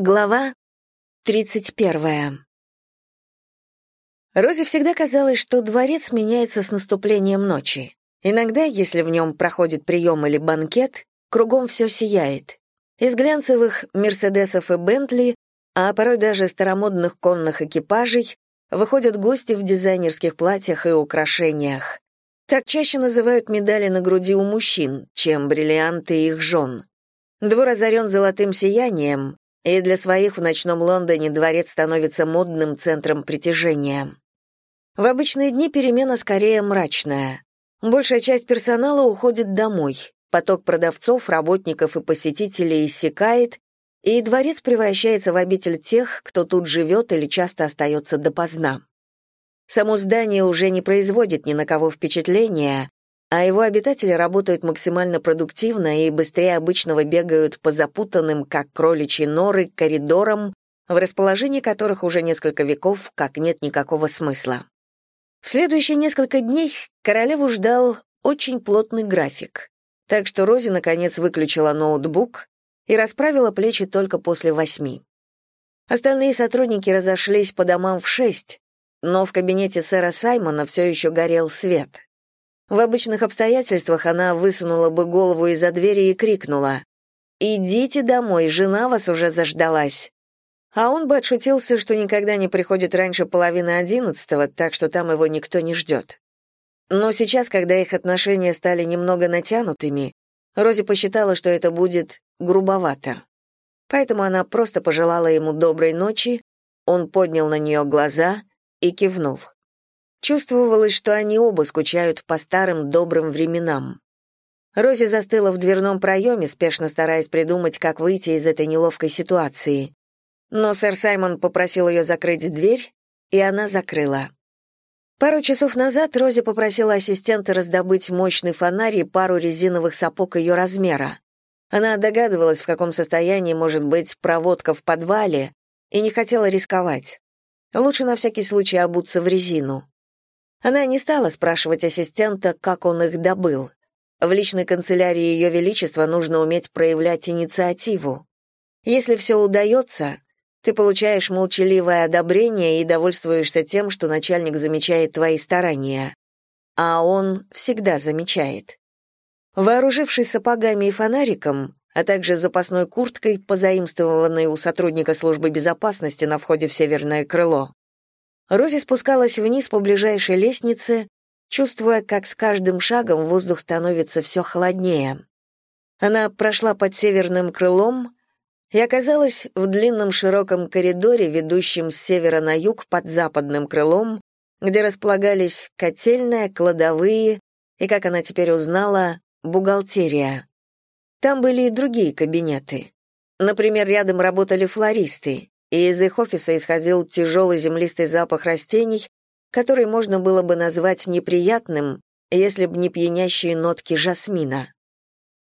Глава 31. Розе всегда казалось, что дворец меняется с наступлением ночи. Иногда, если в нем проходит прием или банкет, кругом все сияет. Из глянцевых «Мерседесов» и «Бентли», а порой даже старомодных конных экипажей, выходят гости в дизайнерских платьях и украшениях. Так чаще называют медали на груди у мужчин, чем бриллианты их жен. Двор озарен золотым сиянием, и для своих в ночном Лондоне дворец становится модным центром притяжения. В обычные дни перемена скорее мрачная. Большая часть персонала уходит домой, поток продавцов, работников и посетителей иссякает, и дворец превращается в обитель тех, кто тут живет или часто остается допоздна. Само здание уже не производит ни на кого впечатления, а его обитатели работают максимально продуктивно и быстрее обычного бегают по запутанным, как кроличьи норы, коридорам, в расположении которых уже несколько веков как нет никакого смысла. В следующие несколько дней королеву ждал очень плотный график, так что Рози наконец выключила ноутбук и расправила плечи только после восьми. Остальные сотрудники разошлись по домам в шесть, но в кабинете сэра Саймона все еще горел свет — в обычных обстоятельствах она высунула бы голову из-за двери и крикнула «Идите домой, жена вас уже заждалась». А он бы отшутился, что никогда не приходит раньше половины одиннадцатого, так что там его никто не ждет. Но сейчас, когда их отношения стали немного натянутыми, Рози посчитала, что это будет грубовато. Поэтому она просто пожелала ему доброй ночи, он поднял на нее глаза и кивнул. Чувствовалось, что они оба скучают по старым добрым временам. Рози застыла в дверном проеме, спешно стараясь придумать, как выйти из этой неловкой ситуации. Но сэр Саймон попросил ее закрыть дверь, и она закрыла. Пару часов назад Рози попросила ассистента раздобыть мощный фонарь и пару резиновых сапог ее размера. Она догадывалась, в каком состоянии может быть проводка в подвале, и не хотела рисковать. Лучше на всякий случай обуться в резину. Она не стала спрашивать ассистента, как он их добыл. В личной канцелярии Ее Величества нужно уметь проявлять инициативу. Если все удается, ты получаешь молчаливое одобрение и довольствуешься тем, что начальник замечает твои старания. А он всегда замечает. Вооружившись сапогами и фонариком, а также запасной курткой, позаимствованной у сотрудника службы безопасности на входе в северное крыло, Рози спускалась вниз по ближайшей лестнице, чувствуя, как с каждым шагом воздух становится все холоднее. Она прошла под северным крылом и оказалась в длинном широком коридоре, ведущем с севера на юг под западным крылом, где располагались котельная, кладовые и, как она теперь узнала, бухгалтерия. Там были и другие кабинеты. Например, рядом работали флористы, и из их офиса исходил тяжелый землистый запах растений, который можно было бы назвать неприятным, если б не пьянящие нотки жасмина.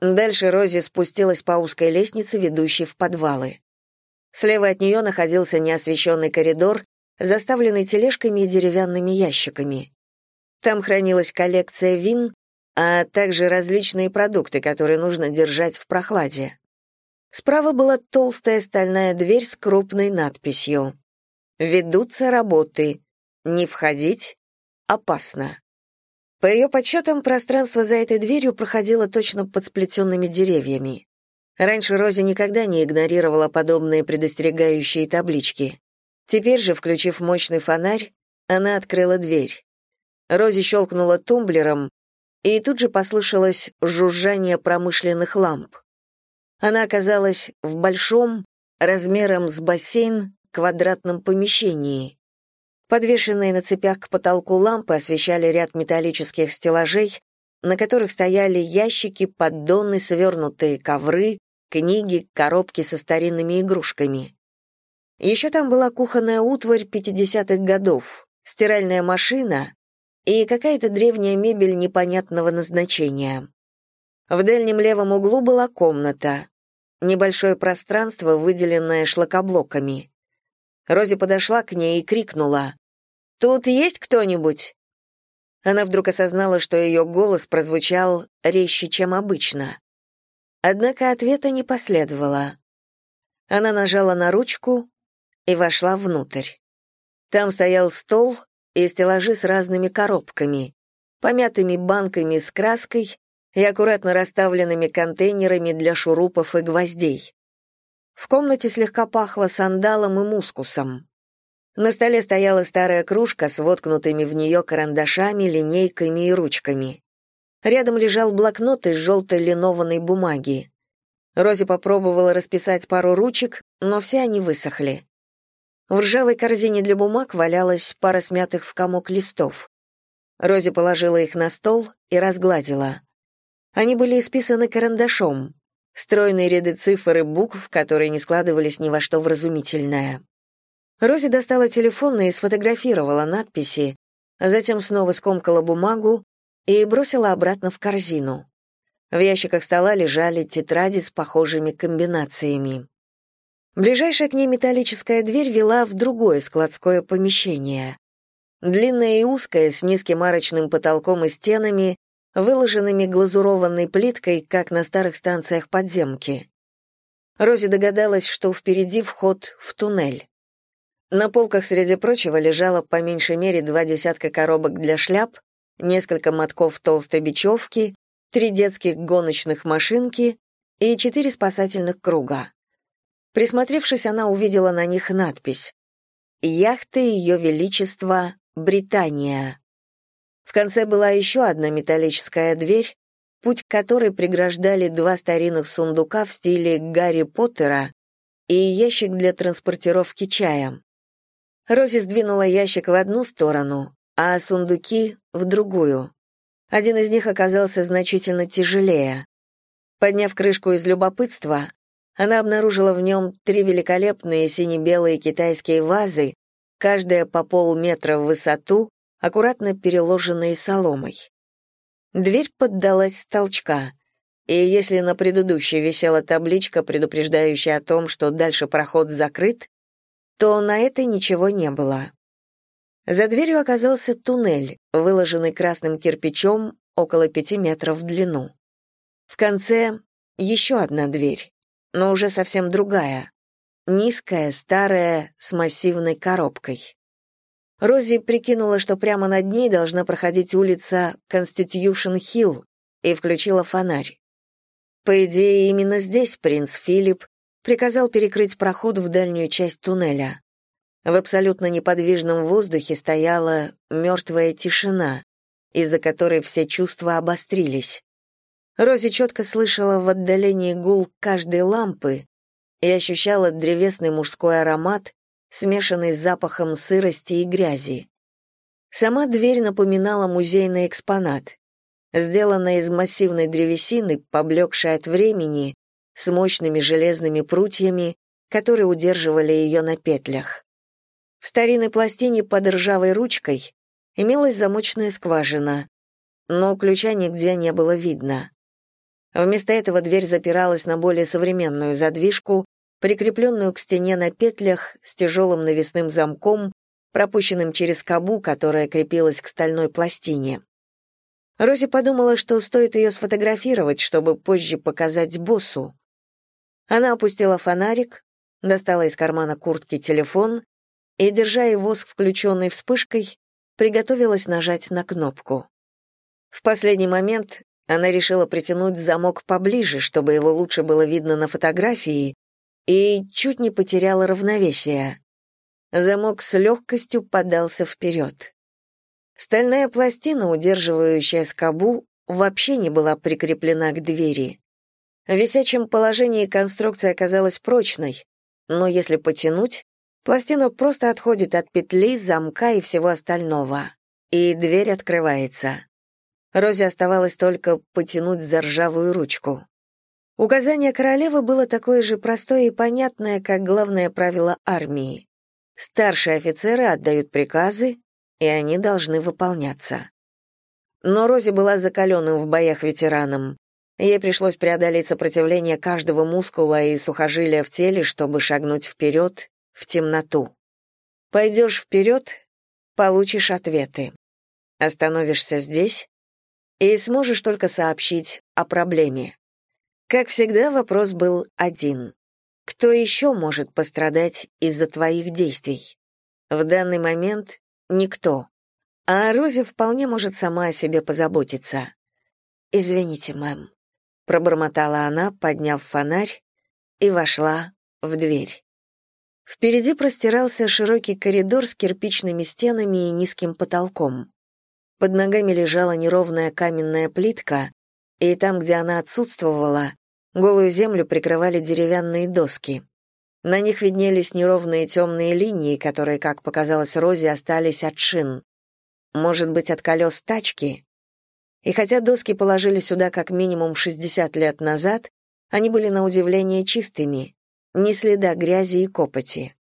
Дальше Рози спустилась по узкой лестнице, ведущей в подвалы. Слева от нее находился неосвещенный коридор, заставленный тележками и деревянными ящиками. Там хранилась коллекция вин, а также различные продукты, которые нужно держать в прохладе. Справа была толстая стальная дверь с крупной надписью «Ведутся работы. Не входить. Опасно». По ее подсчетам, пространство за этой дверью проходило точно под сплетенными деревьями. Раньше Рози никогда не игнорировала подобные предостерегающие таблички. Теперь же, включив мощный фонарь, она открыла дверь. Рози щелкнула тумблером, и тут же послышалось жужжание промышленных ламп. Она оказалась в большом, размером с бассейн, квадратном помещении. Подвешенные на цепях к потолку лампы освещали ряд металлических стеллажей, на которых стояли ящики, поддоны, свернутые ковры, книги, коробки со старинными игрушками. Еще там была кухонная утварь 50-х годов, стиральная машина и какая-то древняя мебель непонятного назначения. В дальнем левом углу была комната небольшое пространство, выделенное шлакоблоками. Рози подошла к ней и крикнула. «Тут есть кто-нибудь?» Она вдруг осознала, что ее голос прозвучал резче, чем обычно. Однако ответа не последовало. Она нажала на ручку и вошла внутрь. Там стоял стол и стеллажи с разными коробками, помятыми банками с краской и аккуратно расставленными контейнерами для шурупов и гвоздей. В комнате слегка пахло сандалом и мускусом. На столе стояла старая кружка с воткнутыми в нее карандашами, линейками и ручками. Рядом лежал блокнот из желтой линованной бумаги. Рози попробовала расписать пару ручек, но все они высохли. В ржавой корзине для бумаг валялась пара смятых в комок листов. Рози положила их на стол и разгладила. Они были исписаны карандашом. Стройные ряды цифр и букв, которые не складывались ни во что вразумительное. Рози достала телефон и сфотографировала надписи, а затем снова скомкала бумагу и бросила обратно в корзину. В ящиках стола лежали тетради с похожими комбинациями. Ближайшая к ней металлическая дверь вела в другое складское помещение. Длинная и узкая, с низким арочным потолком и стенами, выложенными глазурованной плиткой, как на старых станциях подземки. Рози догадалась, что впереди вход в туннель. На полках, среди прочего, лежало по меньшей мере два десятка коробок для шляп, несколько мотков толстой бечевки, три детских гоночных машинки и четыре спасательных круга. Присмотревшись, она увидела на них надпись «Яхта Ее Величества Британия». В конце была еще одна металлическая дверь, путь к которой преграждали два старинных сундука в стиле Гарри Поттера и ящик для транспортировки чая. Рози сдвинула ящик в одну сторону, а сундуки — в другую. Один из них оказался значительно тяжелее. Подняв крышку из любопытства, она обнаружила в нем три великолепные сине-белые китайские вазы, каждая по полметра в высоту, аккуратно переложенные соломой. Дверь поддалась с толчка, и если на предыдущей висела табличка, предупреждающая о том, что дальше проход закрыт, то на этой ничего не было. За дверью оказался туннель, выложенный красным кирпичом около пяти метров в длину. В конце еще одна дверь, но уже совсем другая, низкая, старая, с массивной коробкой. Рози прикинула, что прямо над ней должна проходить улица Конститюшн-Хилл, и включила фонарь. По идее, именно здесь принц Филипп приказал перекрыть проход в дальнюю часть туннеля. В абсолютно неподвижном воздухе стояла мертвая тишина, из-за которой все чувства обострились. Рози четко слышала в отдалении гул каждой лампы и ощущала древесный мужской аромат, смешанный с запахом сырости и грязи. Сама дверь напоминала музейный экспонат. Сделанная из массивной древесины, поблекшей от времени, с мощными железными прутьями, которые удерживали ее на петлях. В старинной пластине под ржавой ручкой имелась замочная скважина, но ключа нигде не было видно. Вместо этого дверь запиралась на более современную задвижку, прикрепленную к стене на петлях с тяжелым навесным замком, пропущенным через кабу, которая крепилась к стальной пластине. Рози подумала, что стоит ее сфотографировать, чтобы позже показать боссу. Она опустила фонарик, достала из кармана куртки телефон и, держа его с включенной вспышкой, приготовилась нажать на кнопку. В последний момент она решила притянуть замок поближе, чтобы его лучше было видно на фотографии, и чуть не потеряла равновесие. Замок с легкостью подался вперед. Стальная пластина, удерживающая скобу, вообще не была прикреплена к двери. В висячем положении конструкция оказалась прочной, но если потянуть, пластина просто отходит от петли, замка и всего остального, и дверь открывается. Розе оставалось только потянуть за ржавую ручку. Указание королевы было такое же простое и понятное, как главное правило армии. Старшие офицеры отдают приказы, и они должны выполняться. Но Рози была закаленным в боях ветераном. Ей пришлось преодолеть сопротивление каждого мускула и сухожилия в теле, чтобы шагнуть вперед, в темноту. Пойдешь вперед — получишь ответы. Остановишься здесь и сможешь только сообщить о проблеме. Как всегда, вопрос был один. Кто еще может пострадать из-за твоих действий? В данный момент никто. А Рози вполне может сама о себе позаботиться. «Извините, мэм», — пробормотала она, подняв фонарь, и вошла в дверь. Впереди простирался широкий коридор с кирпичными стенами и низким потолком. Под ногами лежала неровная каменная плитка, и там, где она отсутствовала, голую землю прикрывали деревянные доски. На них виднелись неровные темные линии, которые, как показалось Розе, остались от шин. Может быть, от колес тачки? И хотя доски положили сюда как минимум 60 лет назад, они были на удивление чистыми, ни следа грязи и копоти.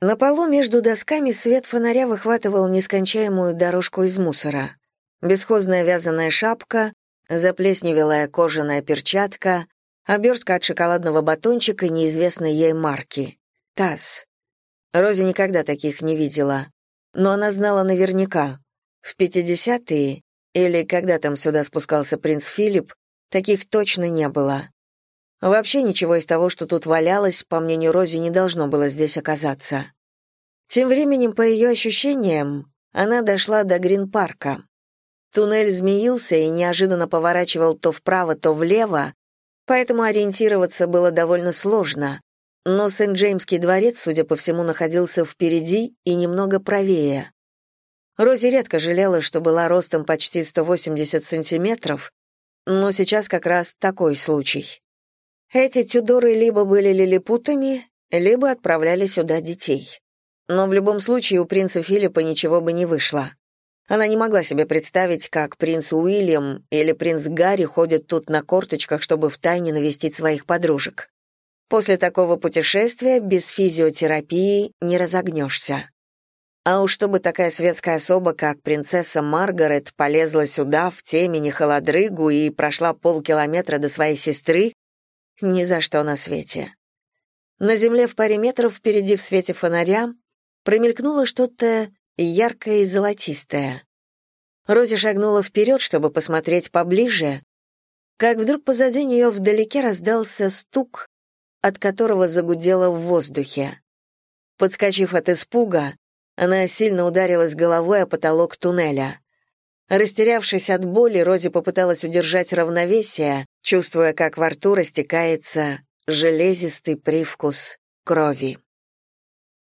На полу между досками свет фонаря выхватывал нескончаемую дорожку из мусора. Бесхозная вязаная шапка, заплесневелая кожаная перчатка, обертка от шоколадного батончика неизвестной ей марки. ТАСС. Рози никогда таких не видела. Но она знала наверняка. В 50-е, или когда там сюда спускался принц Филипп, таких точно не было. Вообще ничего из того, что тут валялось, по мнению Рози, не должно было здесь оказаться. Тем временем, по ее ощущениям, она дошла до Грин-парка. Туннель змеился и неожиданно поворачивал то вправо, то влево, поэтому ориентироваться было довольно сложно. Но Сент-Джеймский дворец, судя по всему, находился впереди и немного правее. Рози редко жалела, что была ростом почти 180 сантиметров, но сейчас как раз такой случай. Эти тюдоры либо были лилипутами, либо отправляли сюда детей. Но в любом случае у принца Филиппа ничего бы не вышло. Она не могла себе представить, как принц Уильям или принц Гарри ходят тут на корточках, чтобы втайне навестить своих подружек. После такого путешествия без физиотерапии не разогнешься. А уж чтобы такая светская особа, как принцесса Маргарет, полезла сюда, в темени холодрыгу и прошла полкилометра до своей сестры, ни за что на свете. На земле в паре метров впереди в свете фонаря промелькнуло что-то яркое и золотистое. Рози шагнула вперед, чтобы посмотреть поближе, как вдруг позади нее вдалеке раздался стук, от которого загудело в воздухе. Подскочив от испуга, она сильно ударилась головой о потолок туннеля. Растерявшись от боли, Рози попыталась удержать равновесие, чувствуя, как во рту растекается железистый привкус крови.